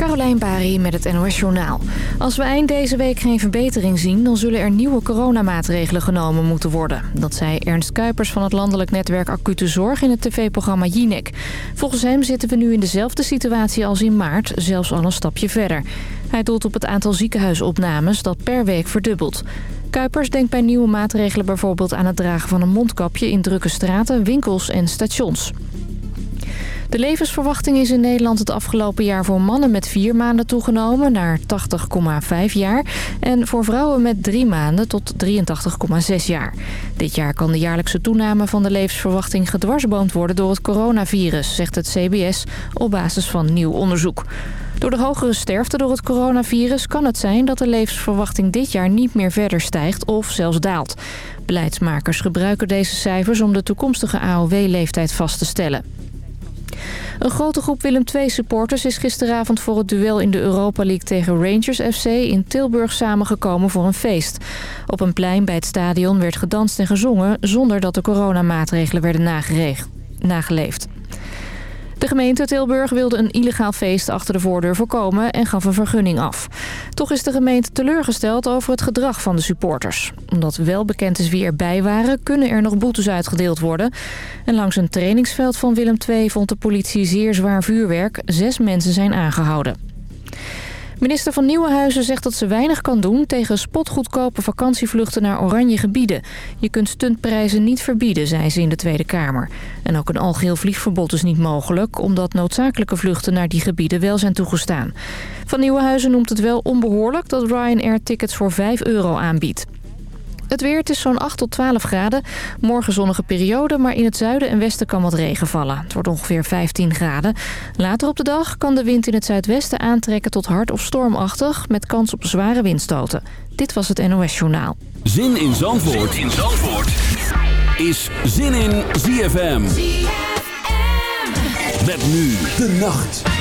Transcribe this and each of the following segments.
Carolijn Bari met het NOS Journaal. Als we eind deze week geen verbetering zien... dan zullen er nieuwe coronamaatregelen genomen moeten worden. Dat zei Ernst Kuipers van het landelijk netwerk Acute Zorg... in het tv-programma Jinek. Volgens hem zitten we nu in dezelfde situatie als in maart... zelfs al een stapje verder. Hij doelt op het aantal ziekenhuisopnames dat per week verdubbelt. Kuipers denkt bij nieuwe maatregelen bijvoorbeeld aan het dragen van een mondkapje... in drukke straten, winkels en stations. De levensverwachting is in Nederland het afgelopen jaar voor mannen met vier maanden toegenomen naar 80,5 jaar. En voor vrouwen met drie maanden tot 83,6 jaar. Dit jaar kan de jaarlijkse toename van de levensverwachting gedwarsboomd worden door het coronavirus, zegt het CBS op basis van nieuw onderzoek. Door de hogere sterfte door het coronavirus kan het zijn dat de levensverwachting dit jaar niet meer verder stijgt of zelfs daalt. Beleidsmakers gebruiken deze cijfers om de toekomstige AOW-leeftijd vast te stellen. Een grote groep Willem II-supporters is gisteravond voor het duel in de Europa League tegen Rangers FC in Tilburg samengekomen voor een feest. Op een plein bij het stadion werd gedanst en gezongen zonder dat de coronamaatregelen werden nageleefd. De gemeente Tilburg wilde een illegaal feest achter de voordeur voorkomen en gaf een vergunning af. Toch is de gemeente teleurgesteld over het gedrag van de supporters. Omdat wel bekend is wie erbij waren, kunnen er nog boetes uitgedeeld worden. En langs een trainingsveld van Willem II vond de politie zeer zwaar vuurwerk. Zes mensen zijn aangehouden. Minister van Nieuwenhuizen zegt dat ze weinig kan doen tegen spotgoedkope vakantievluchten naar oranje gebieden. Je kunt stuntprijzen niet verbieden, zei ze in de Tweede Kamer. En ook een algeheel vliegverbod is niet mogelijk, omdat noodzakelijke vluchten naar die gebieden wel zijn toegestaan. Van Nieuwenhuizen noemt het wel onbehoorlijk dat Ryanair tickets voor 5 euro aanbiedt. Het weer, het is zo'n 8 tot 12 graden. Morgen zonnige periode, maar in het zuiden en westen kan wat regen vallen. Het wordt ongeveer 15 graden. Later op de dag kan de wind in het zuidwesten aantrekken tot hard of stormachtig... met kans op zware windstoten. Dit was het NOS Journaal. Zin in Zandvoort, zin in Zandvoort. is Zin in ZFM. ZFM. Met nu de nacht.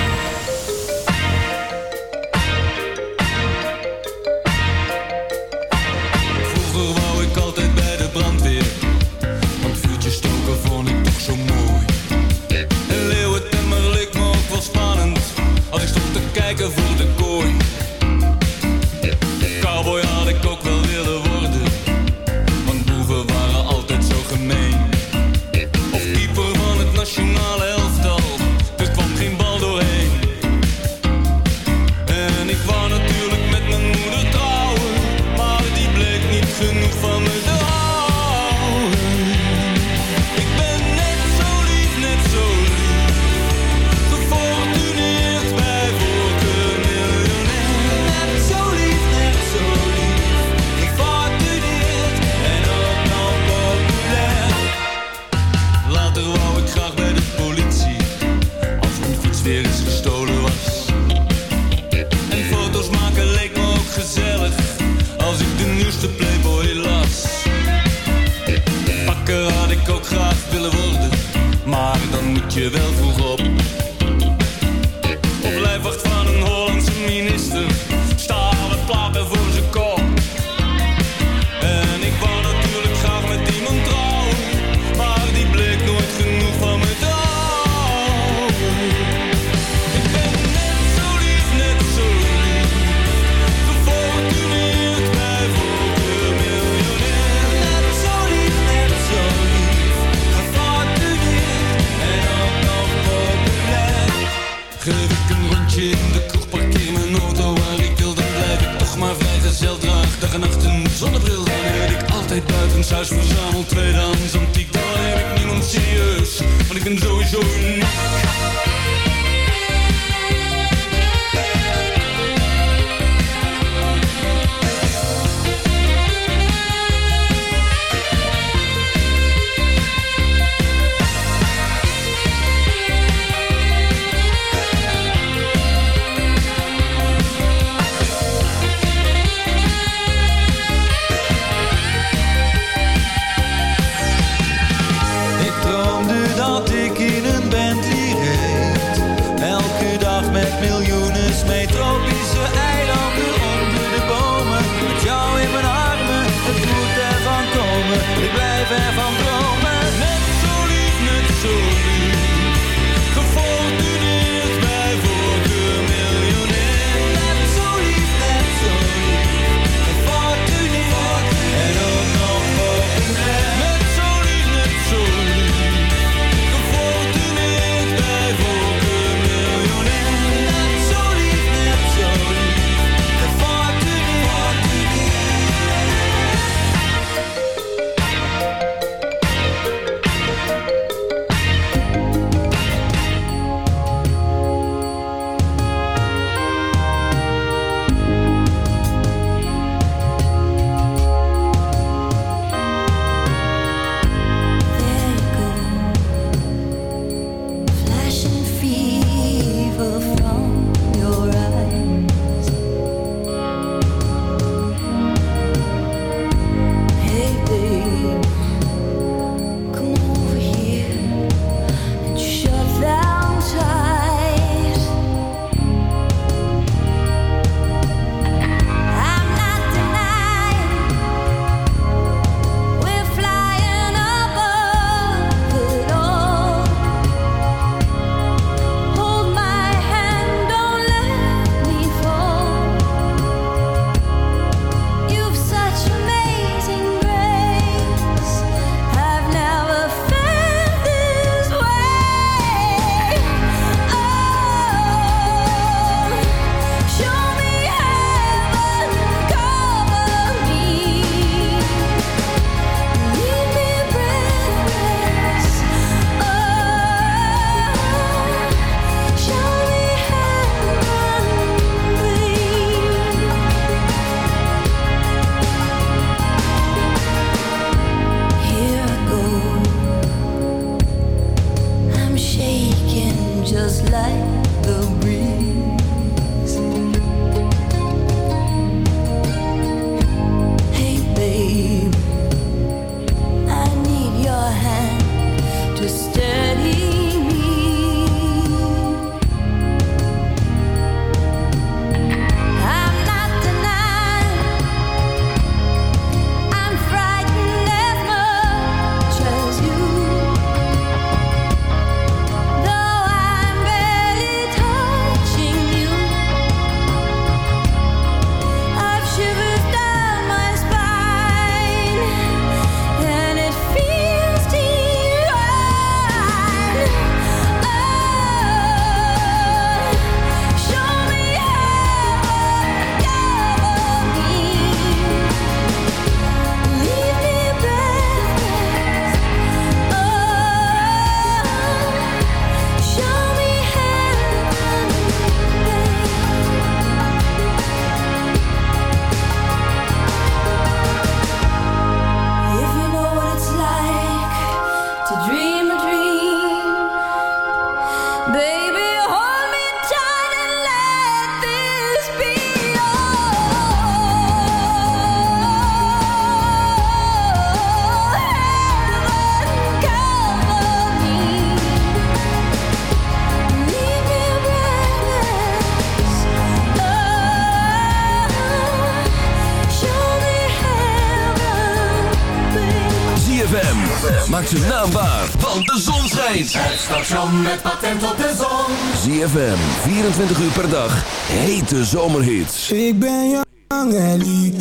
Station met patent op de zon. ZFM, 24 uur per dag, hete zomerhits. Ik ben jong Ellie,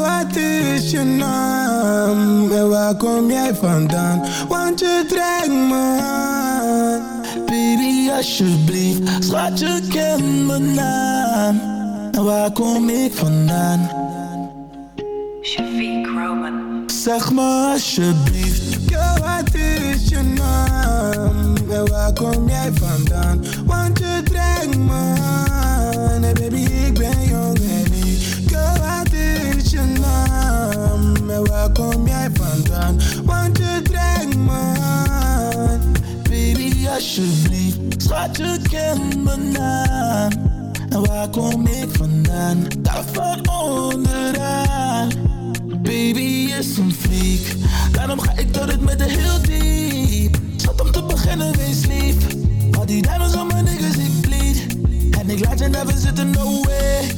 wat is je naam? En waar kom jij vandaan? Want je trekt me aan. Baby alsjeblieft, schat je ken mijn naam. En waar kom ik vandaan? Shafiq Roman. Zeg me alsjeblieft, waar kom jij vandaan? Want je trekt me aan. Hey baby, ik ben jong Ellie. Girl, wat is je naam? En waar kom jij vandaan? Want je trekt me aan. Baby, alsjeblieft, schat je kent mijn naam. En waar kom ik vandaan? Daar van onderaan. Baby is een freak, daarom ga ik door het met de heel diep. Te beginnen, wees lief. Al die diamonds op mijn niggas, ik bleed. En ik laat je never zitten, no way.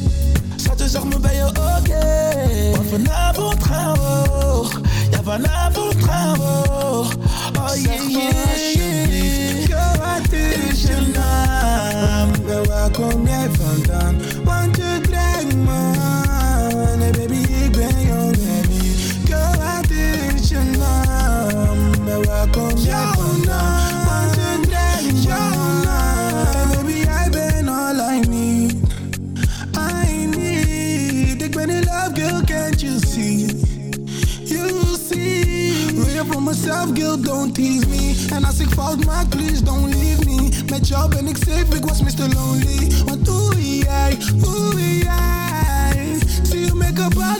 Schat, je zag me bij je, oké. Want vanavond gaan we. Ja, vanavond gaan we. Oh yeah, yeah, yeah. Girl, wat is je naam? En waar kom jij vandaan? Want je trekt me mezelf, girl, don't tease me. En als ik fout maak, please don't leave me. Met jou ben safe, ik was Mr. Lonely. Want oeh jij, oeh jij. Zie je make-up uit, maar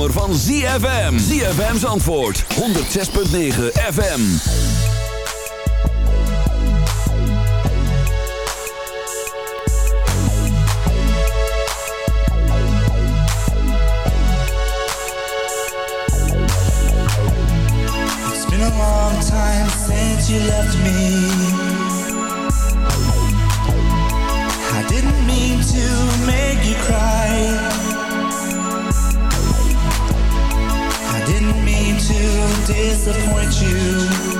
Zomer van ZFM. ZFM's antwoord, 106.9 FM. It's been a long time since you left me. Disappoint you.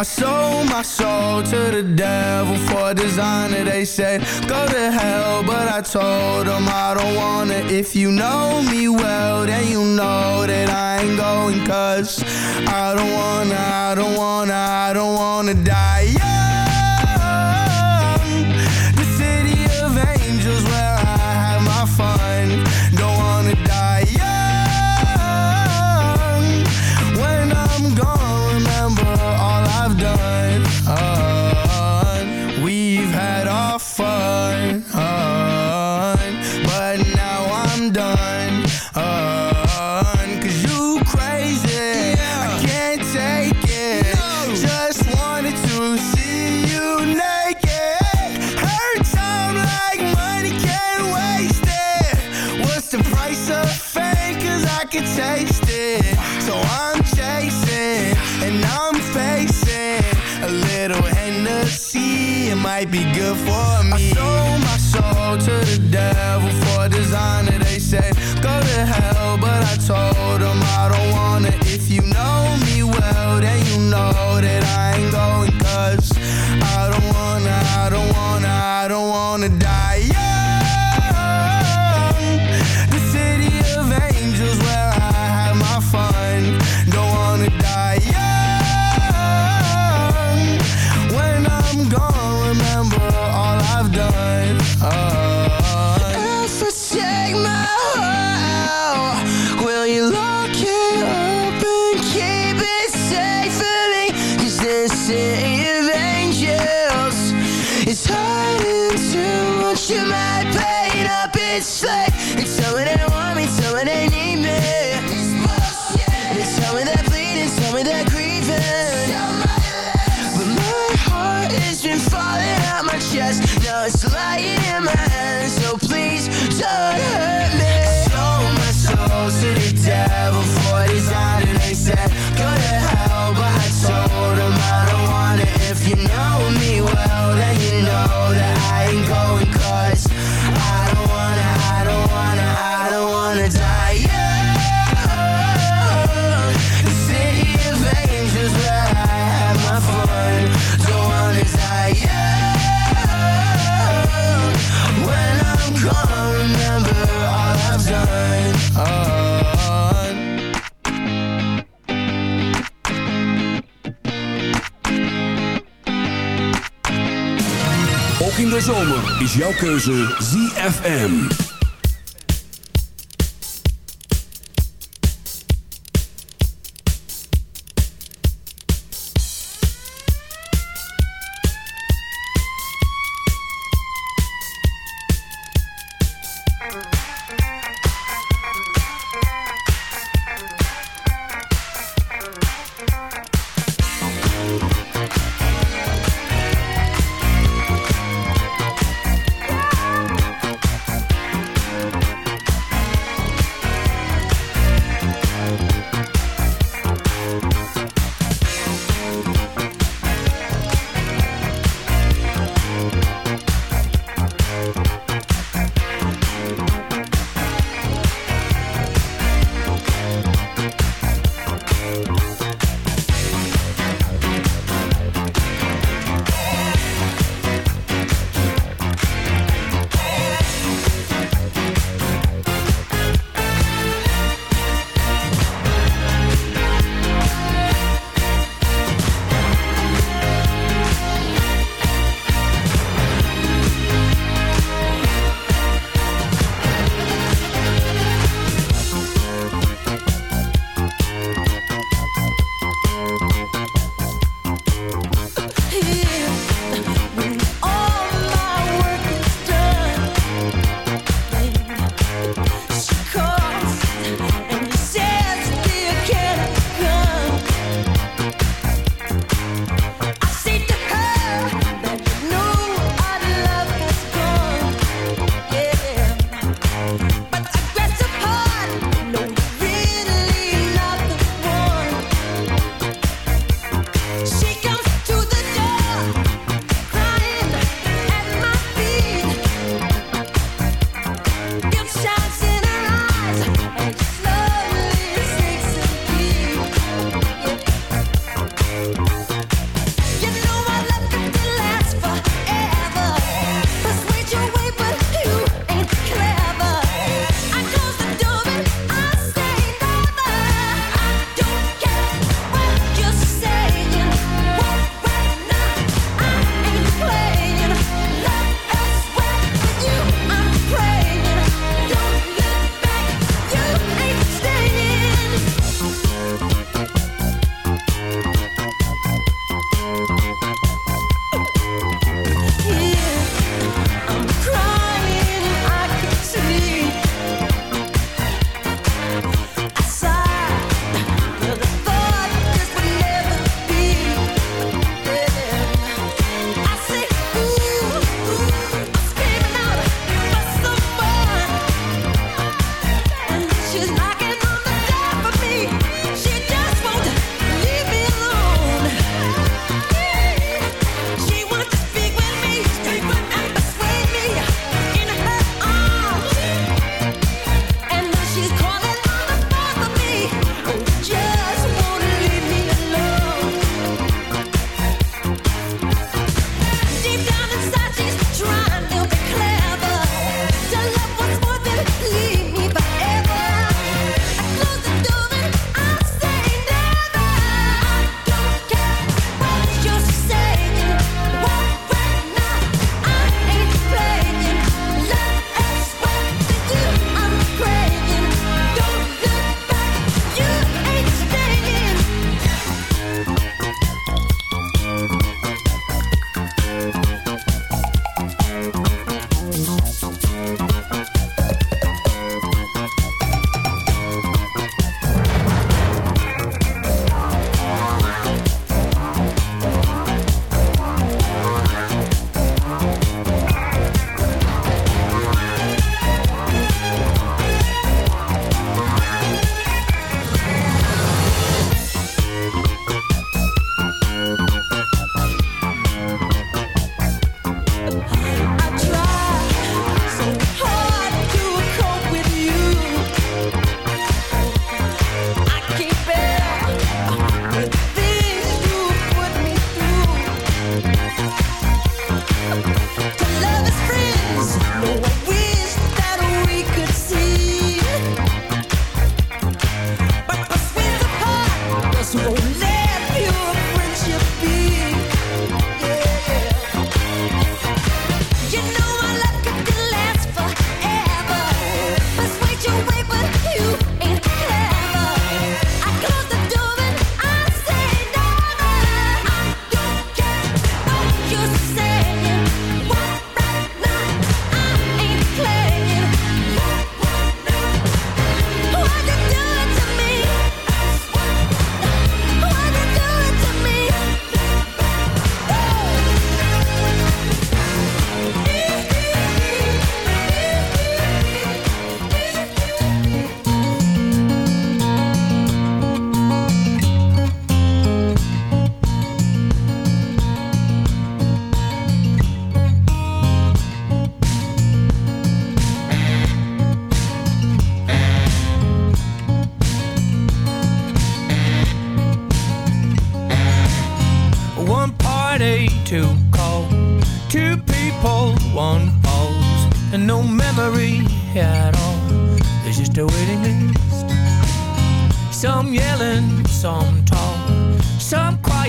I sold my soul to the devil for designer. They said, go to hell, but I told them I don't wanna. If you know me well, then you know that I ain't going. Cause I don't wanna, I don't wanna, I don't wanna die is jouw keuze ZFM.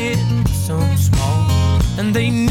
getting so small, and they.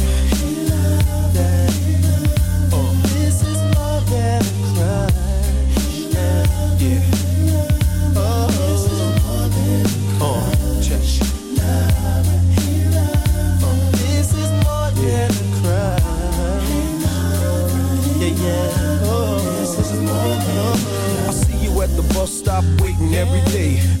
stop waiting every day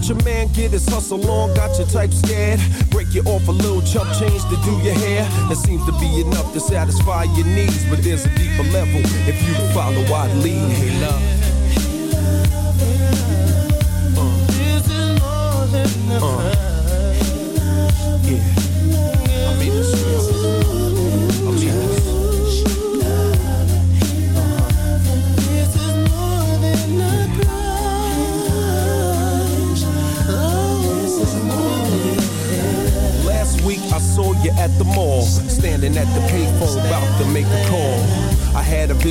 But your man get his hustle on, got your type scared. Break you off a little chump change to do your hair. That seems to be enough to satisfy your needs. But there's a deeper level if you follow I'd lead. Hey, love. Uh,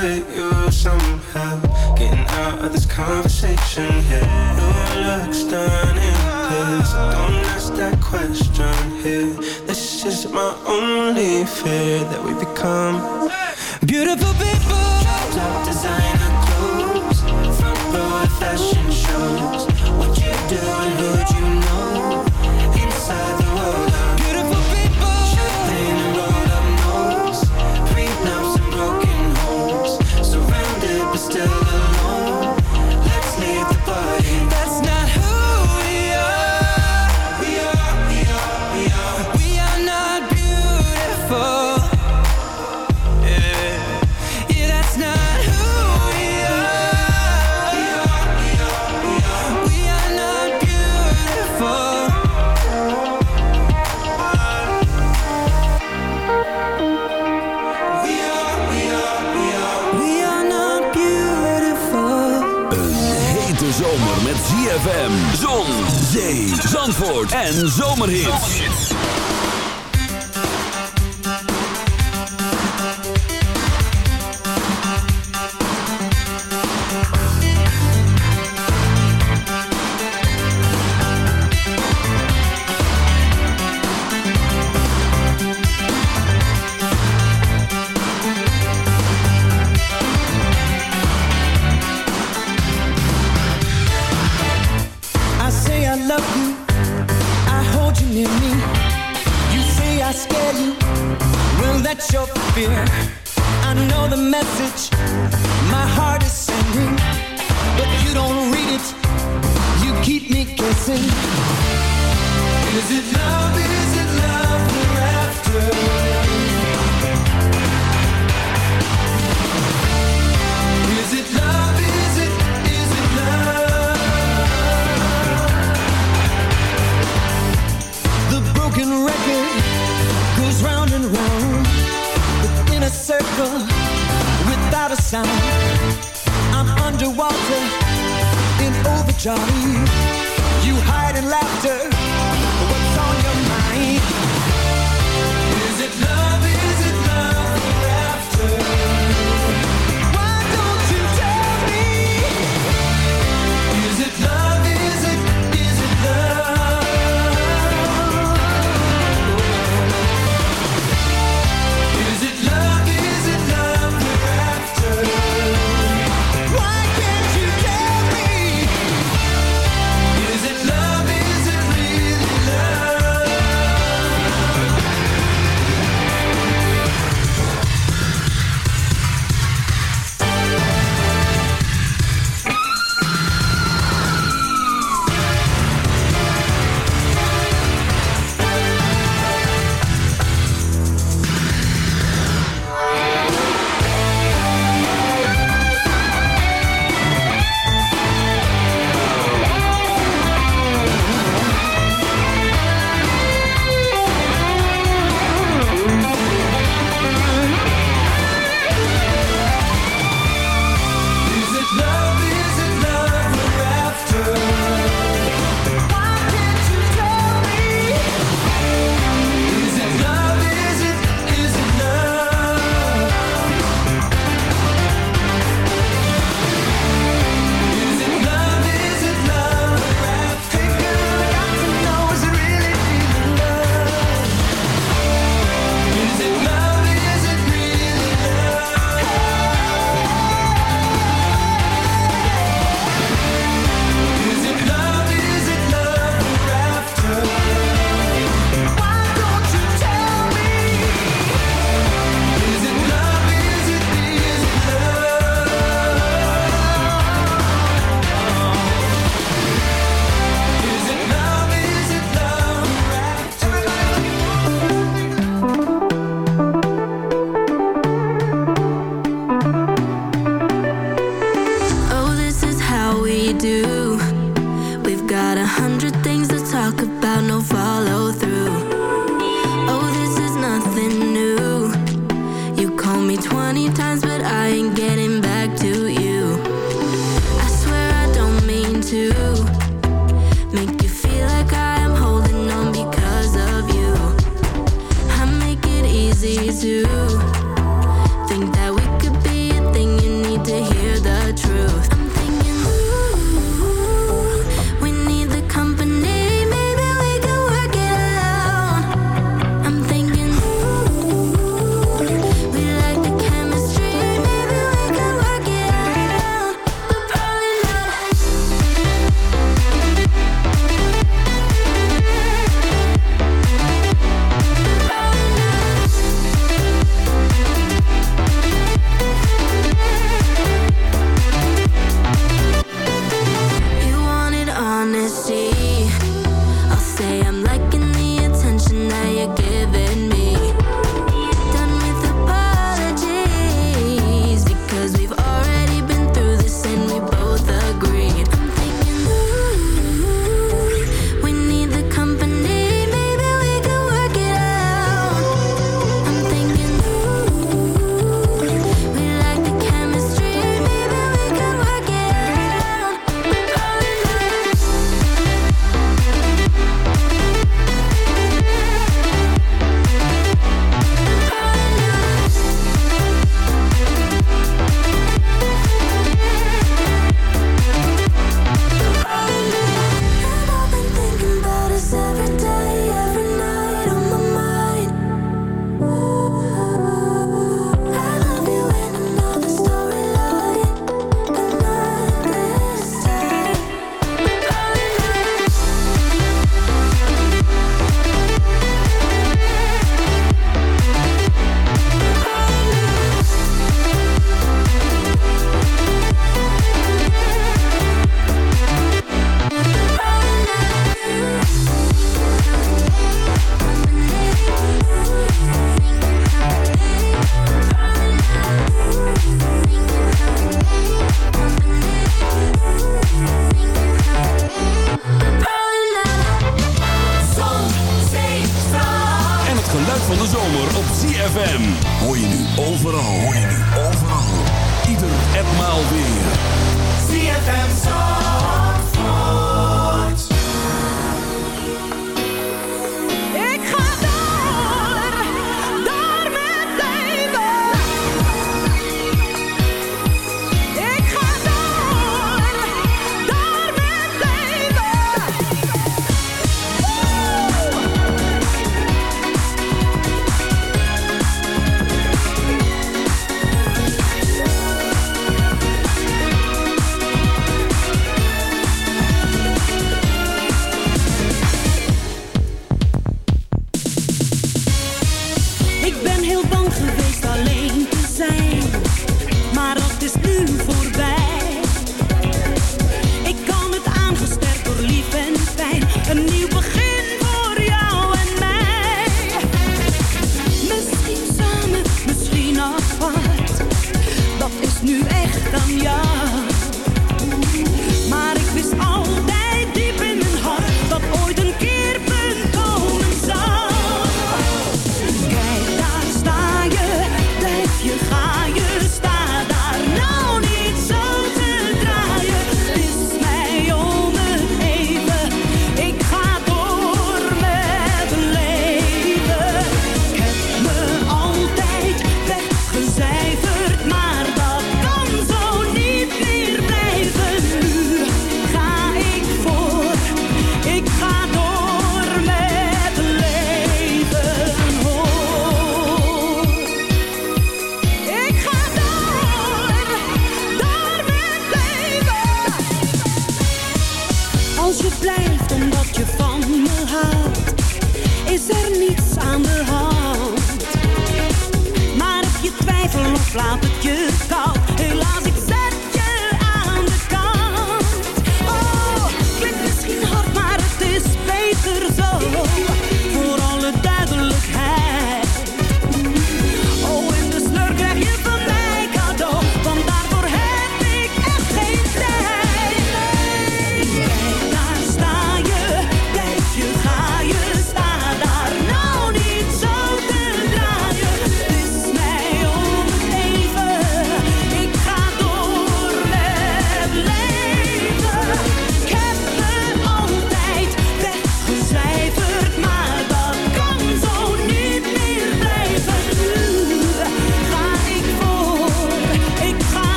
I could use some help getting out of this conversation here. You look stunning, please don't ask that question here. This is my only fear that we become Beautiful people. Top designer en Zomerhits. Fear. In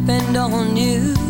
depend on you?